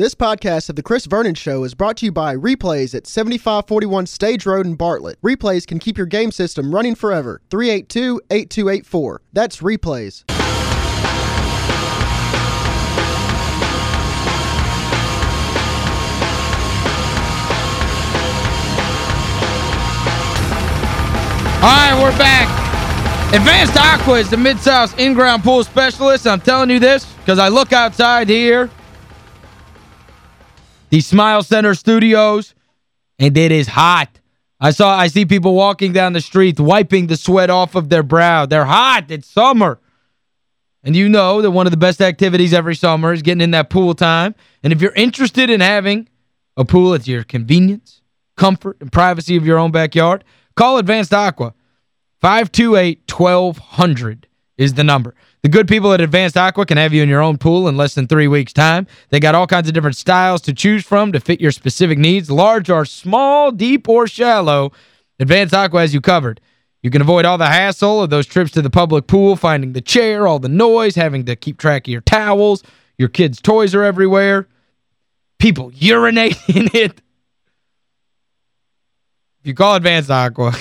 This podcast of The Chris Vernon Show is brought to you by Replays at 7541 Stage Road in Bartlett. Replays can keep your game system running forever. 382-8284. That's Replays. All right, we're back. Advanced Aqua is the Mid-South in-ground pool specialist. I'm telling you this because I look outside here, the Smile Center studios, and it is hot. I saw I see people walking down the street wiping the sweat off of their brow. They're hot. It's summer. And you know that one of the best activities every summer is getting in that pool time. And if you're interested in having a pool at your convenience, comfort, and privacy of your own backyard, call Advanced Aqua. 528-1200 is the number. The good people at Advanced Aqua can have you in your own pool in less than three weeks' time. They got all kinds of different styles to choose from to fit your specific needs, large or small, deep or shallow. Advanced Aqua has you covered. You can avoid all the hassle of those trips to the public pool, finding the chair, all the noise, having to keep track of your towels. Your kids' toys are everywhere. People urinate in it. If you call Advanced Aqua,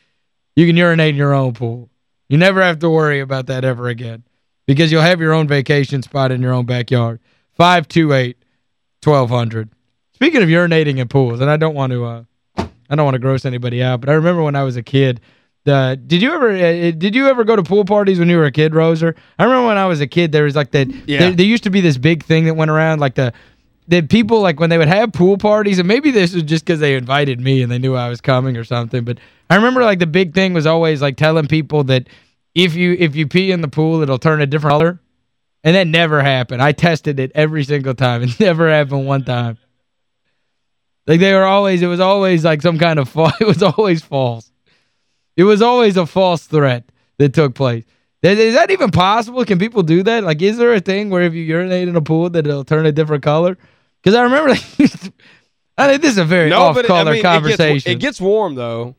you can urinate in your own pool. You never have to worry about that ever again because you'll have your own vacation spot in your own backyard. 528-1200. Speaking of urinating in pools, and I don't want to uh, I don't want to gross anybody out, but I remember when I was a kid, the did you ever uh, did you ever go to pool parties when you were a kid, Roser? I remember when I was a kid there was like that Yeah. there, there used to be this big thing that went around like the that people like when they would have pool parties and maybe this was just because they invited me and they knew I was coming or something but I remember like the big thing was always like telling people that if you if you pee in the pool it'll turn a different color and that never happened I tested it every single time it never happened one time like they were always it was always like some kind of fa- it was always false it was always a false threat that took place is that even possible? Can people do that? Like, is there a thing where if you urinate in a pool that it'll turn a different color? Because I remember, I think this is a very No, off-color I mean, it gets, conversation. it gets warm though.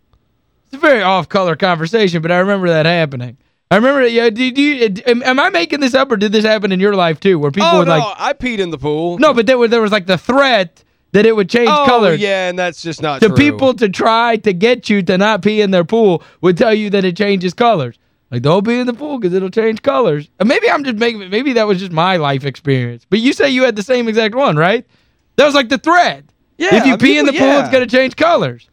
it's a very off-color conversation, but I remember that happening. I remember, yeah, did you, am, I making this up or did this happen in your life too? Where people oh would no, like, I peed in the pool. no, but there was, there was like the threat that it would change oh, colors. yeah, and that's just not The true. people to try to get you to not pee in their pool would tell you that it changes colors. Like, don't be in the pool because it'll change colors. And maybe I'm just making maybe that was just my life experience. But you say you had the same exact one, right? That was like the thread. Yeah, If you I pee mean, in the pool, it's going to change colors.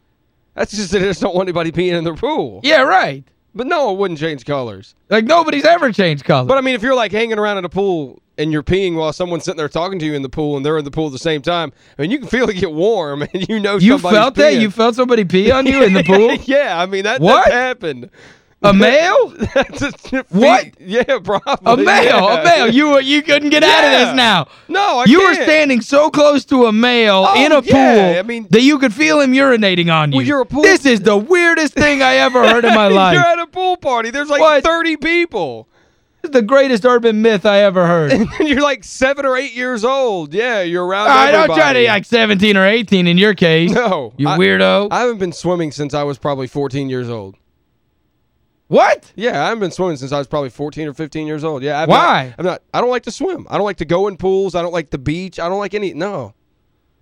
That's just that I just don't want anybody peeing in the pool. Yeah, right. But no, it wouldn't change colors. Like, nobody's ever changed colors. But I mean, if you're like hanging around in a pool and you're peeing while someone's sitting there talking to you in the pool and they're in the pool at the same time, I mean, you can feel it get warm and you know you felt that? You felt somebody pee on you in the pool? yeah, I mean, that, What? that happened. A male? What? Yeah, probably. A male, yeah. a male. You were you couldn't get out of this now. No, I. You were can't. standing so close to a male Oh, in a pool yeah, I mean- that you could feel him urinating on you. Well, you're a pool- This is the weirdest thing I ever heard in my life. You're at a pool party. There's like What? 30 people. This is the greatest urban myth I ever heard. And you're like seven or eight years old. Yeah, you're around I don't try to everybody. like 17 or 18 in your case. No. You I- weirdo. I haven't been swimming since I was probably 14 years old. What? Yeah, I haven't been swimming since I was probably 14 or 15 years old. Yeah, I'm Why? Not, I'm not. I don't like to swim. I don't like to go in pools. I don't like the beach. I don't like any. No.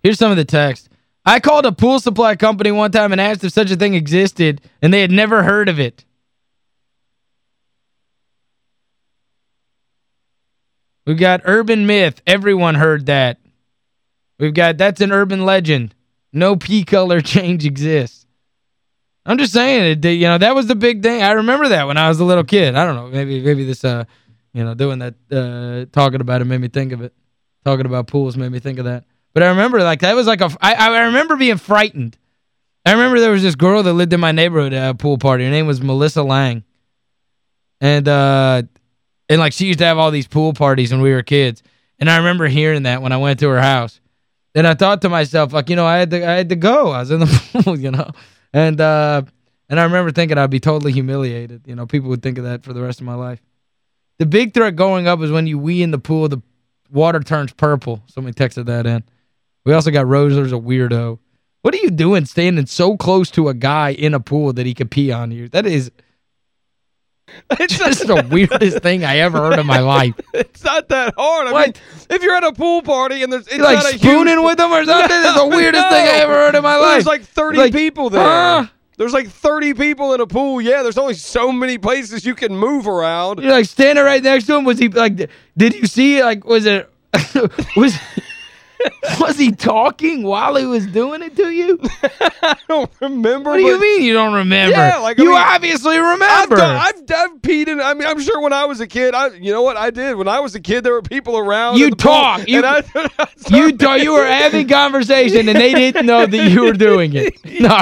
Here's some of the text. I called a pool supply company one time and asked if such a thing existed, and they had never heard of it. We've got urban myth. Everyone heard that. We've got that's an urban legend. No pea color change exists. I'm just saying, it, you know, that was the big thing. I remember that when I was a little kid. I don't know, maybe maybe this, uh, you know, doing that, uh, talking about it made me think of it. Talking about pools made me think of that. But I remember, like, that was like a, I, I remember being frightened. I remember there was this girl that lived in my neighborhood at a pool party. Her name was Melissa Lang. And, uh, and like, she used to have all these pool parties when we were kids. And I remember hearing that when I went to her house. And I thought to myself, like, you know, I had to, I had to go. I was in the pool, you know. And, uh, and I remember thinking I'd be totally humiliated. You know, people would think of that for the rest of my life. The big threat going up is when you wee in the pool, the water turns purple. Somebody texted that in. We also got Roser's a weirdo. What are you doing standing so close to a guy in a pool that he could pee on you? That is It's just the weirdest thing I ever heard in my life. It's not that hard. I What? mean, if you're at a pool party and there's it's like spooning huge, with them or something? That's the No, weirdest thing I ever heard in my life. There's like 30 Like, people there. huh? There's like 30 people in a pool. Yeah, there's only so many places you can move around. You're like standing right next to him. Was he like, did you see, like, was it, was, was he talking while he was doing it to you? I don't remember. What do you mean you don't remember? Yeah, like, I you mean, obviously I've, remember. done, I've, I've peed in. I mean, I'm sure when I was a kid, I you know what I did when I was a kid. There were people around. You the pool, talk. You- I, you you were having conversation and they didn't know that you were doing it. No,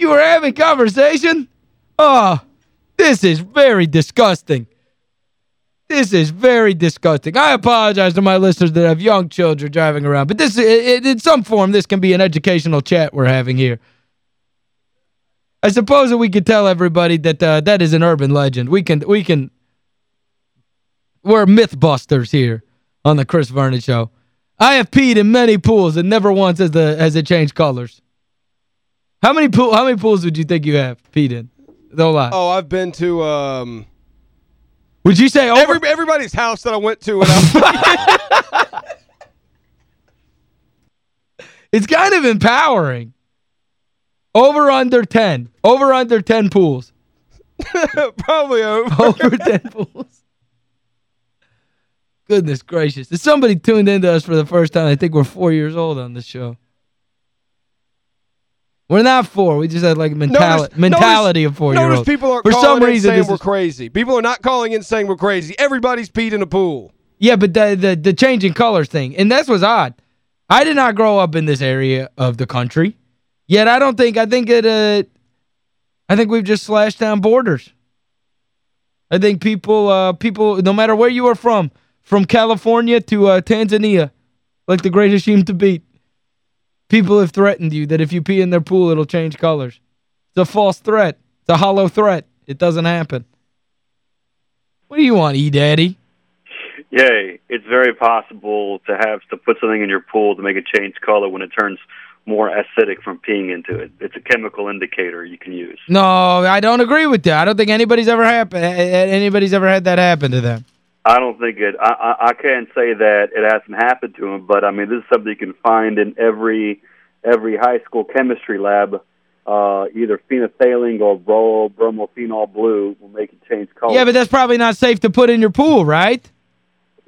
You were having conversation? Oh, this is very disgusting. This is very disgusting. I apologize to my listeners that have young children driving around, but this in some form this can be an educational chat we're having here. I suppose that we could tell everybody that uh, that is an urban legend. We can we can we're mythbusters here on the Chris Vernon show. I have peed in many pools and never once has the has it changed colors. How many pool how many pools would you think you have peed in? Don't lie. Oh, I've been to um Would you say over every, everybody's house that I went to when I It's kind of empowering. Over under 10. Over under 10 pools. probably over. Over 10 pools. Goodness gracious. If somebody tuned into us for the first time, I think we're four years old on this show. We're not four. We just had like a mentali Notice- mentality notice- of four-year-olds. People aren't For calling some reason, saying we're crazy. People are not calling in saying we're crazy. Everybody's peed in a pool. Yeah, but the, the the changing colors thing, and that's what's odd. I did not grow up in this area of the country. Yet I don't think, I think it, uh, I think we've just slashed down borders. I think people, uh, people, no matter where you are from, from California to uh, Tanzania, like the greatest Hasheem Thabeet, people have threatened you that if you pee in their pool, it'll change colors. It's a false threat. It's a hollow threat. It doesn't happen. What do you want, E-Daddy? Yay. It's very possible to have to put something in your pool to make it change color when it turns more acidic from peeing into it. It's a chemical indicator you can use. No, I don't agree with that. I don't think anybody's ever happen anybody's ever had that happen to them. I don't think it. I, I I can't say that it hasn't happened to him, but I mean this is something you can find in every every high school chemistry lab. Uh, either phenolphthalein or bro, bromophenol blue will make it change color. Yeah, but that's probably not safe to put in your pool, right?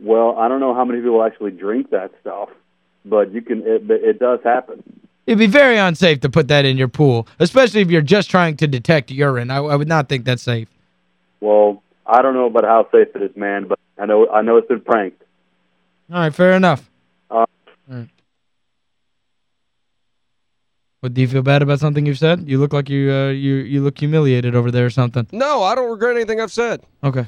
well, I don't know how many people actually drink that stuff, but you can. It, it does happen. It'd be very unsafe to put that in your pool, especially if you're just trying to detect urine. I, I would not think that's safe. Well, I don't know about how safe it is, man, but I know I know it's been pranked. All right, fair enough. Uh, All right. What, do you feel bad about something you've said? You look like you uh, you you look humiliated over there or something. No, I don't regret anything I've said. Okay.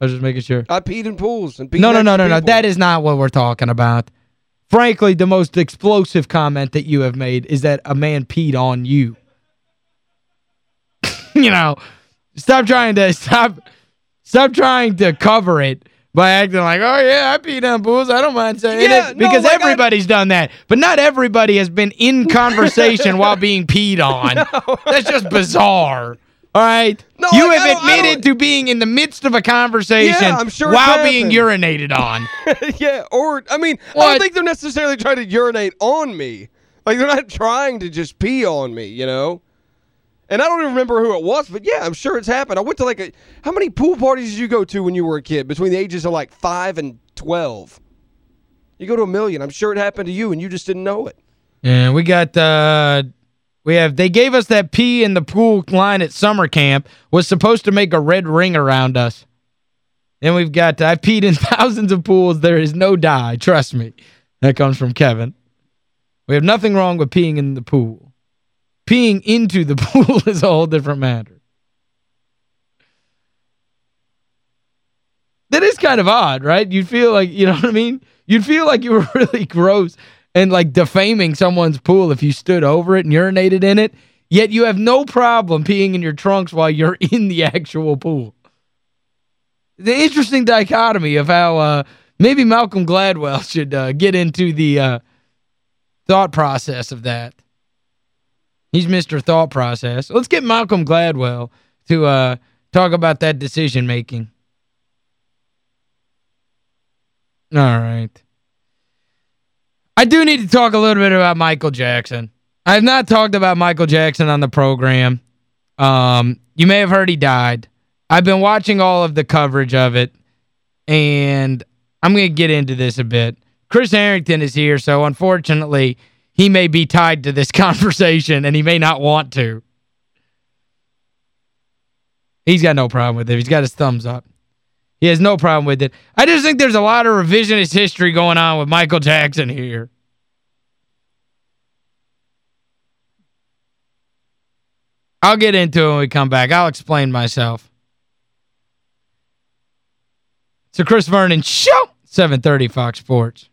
I was just making sure. I peed in pools and peed No, no, next no, to no, no. That is not what we're talking about. Frankly, the most explosive comment that you have made is that a man peed on you. you know, stop trying to stop stop trying to cover it by acting like, "Oh yeah, I peed on pools. I don't mind saying Yeah, it." no, Because like I- everybody's done that. But not everybody has been in conversation while being peed on. That's just bizarre. All right? No, you like, have admitted to being in the midst of a conversation Yeah, I'm sure while being urinated on. yeah, or, I mean, I don't think they're necessarily trying to urinate on me. Like, they're not trying to just pee on me, you know? And I don't even remember who it was, but yeah, I'm sure it's happened. I went to like a, how many pool parties did you go to when you were a kid between the ages of like 5 and 12? You go to a million. I'm sure it happened to you and you just didn't know it. And we got uh we have they gave us that pee in the pool line at summer camp was supposed to make a red ring around us. Then we've got I've peed in thousands of pools. There is no dye, trust me. That comes from Kevin. We have nothing wrong with peeing in the pool. Peeing into the pool is a whole different matter. That is kind of odd, right? You'd feel like, you know what I mean? You'd feel like you were really gross and like defaming someone's pool if you stood over it and urinated in it, yet you have no problem peeing in your trunks while you're in the actual pool. The interesting dichotomy of how uh, maybe Malcolm Gladwell should uh, get into the uh, thought process of that. He's Mr. Thought Process. Let's get Malcolm Gladwell to uh, talk about that decision-making. All right. I do need to talk a little bit about Michael Jackson. I have not talked about Michael Jackson on the program. Um, you may have heard he died. I've been watching all of the coverage of it, and I'm going to get into this a bit. Chris Harrington is here, so unfortunately, he may be tied to this conversation, and he may not want to. He's got no problem with it. He's got his thumbs up. He has no problem with it. I just think there's a lot of revisionist history going on with Michael Jackson here. I'll get into it when we come back. I'll explain myself. A Chris Vernon Show, 730 Fox Sports.